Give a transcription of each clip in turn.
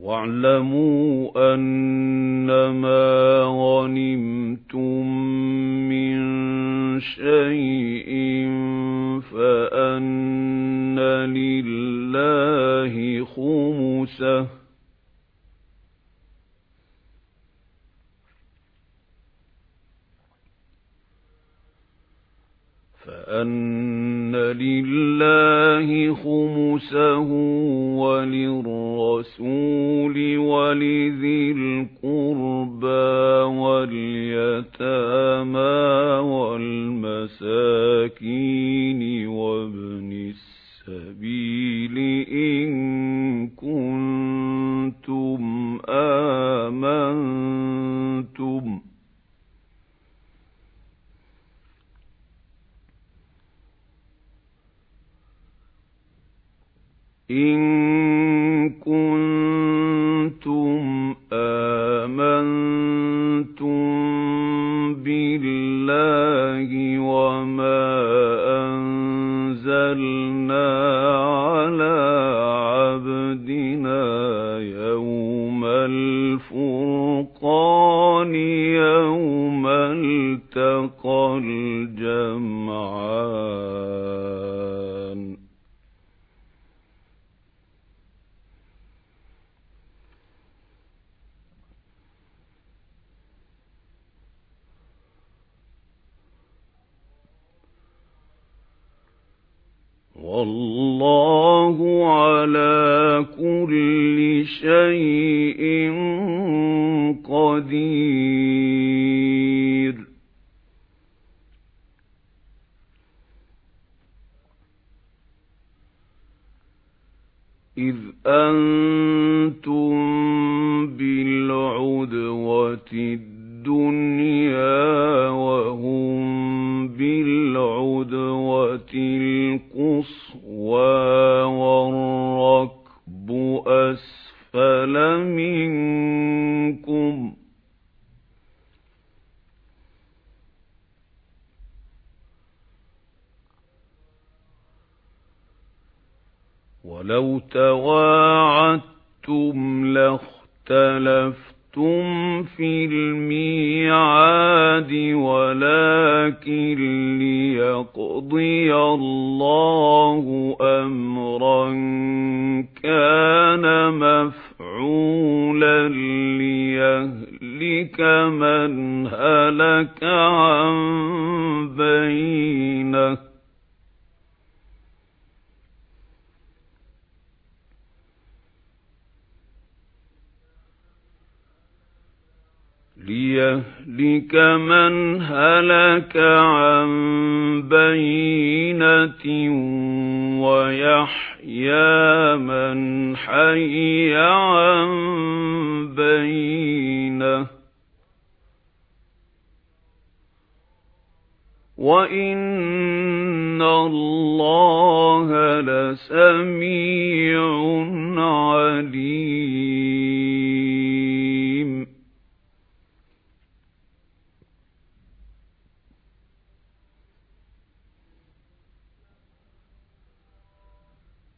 وَاعْلَمُوا أَنَّمَا غَنِمْتُم مِّن شَيْءٍ فَأَنَّ لِلَّهِ خُمُسَهُ فَأَنَّ لِلَّهِ خُمُسَهُ وَلِلرَّسُولِ وَلِذِي الْقُرْبَى وَالْيَتَامَى وَالْمَسَاكِينِ وَابْنِ السَّبِيلِ إِن كُنتُمْ آمَنتُمْ إِن كُنتُمْ آمَنتُم بِاللَّهِ وَمَا وَاللَّهُ عَلَى كُلِّ شَيْءٍ قَدِيرٌ. إِذْ أَنتُم بِالْعُدْوَةِ الدُّنْيَا وَلَوْ تَوَاعَدتُّمْ لَاخْتَلَفْتُمْ فِي الْمِيعَادِ وَلَكِن لِّيَقْضِيَ اللَّهُ أَمْرًا كَانَ مَفْعُولًا لِّيَهْلِكَ مَنْ هَلَكَ عَن بَيِّنَةٍ وَيَحْيَىٰ مَنْ حَيَّ عَن بَيِّنَةٍ ۗ. وَإِنَّ اللَّهَ لَسَمِيعٌ عَلِيمٌ.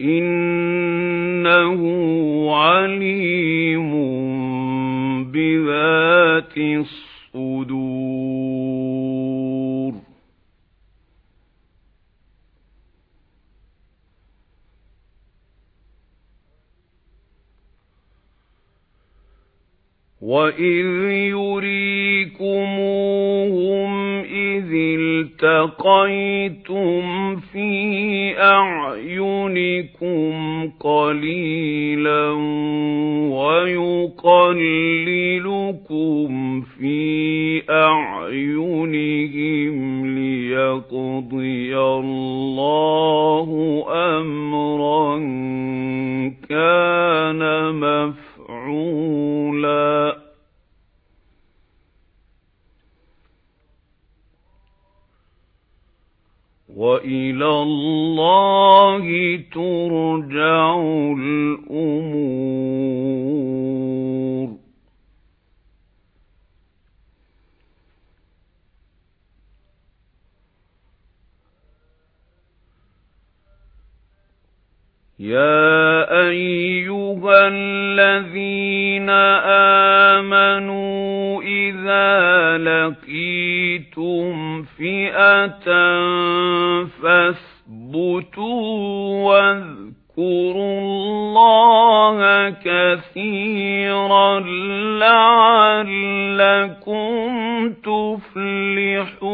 إِنَّهُ عَلِيمٌ بِذَاتِ الصُّدُورِ. وَإِذْ يُرِيكُمُوهُمْ الْتَقَيْتُمْ فِي أَعْيُنِكُمْ قَلِيلًا وَيُقَلِّلُكُمْ فِي بِأَعْيُنِهِمْ لِيَقْضِيَ اللَّهُ أَمْرًا كَانَ مَفْعُولًا. وَإِلَى اللَّهِ تُرْجَعُ الْأُمُورُ. يَا أَيُّهَا الَّذِينَ آمَنُوا لَقِيتُمْ فِئَةً فَاثْبُتُوا وَاذْكُرُوا اللَّهَ كَثِيرًا لَّعَلَّكُمْ تُفْلِحُونَ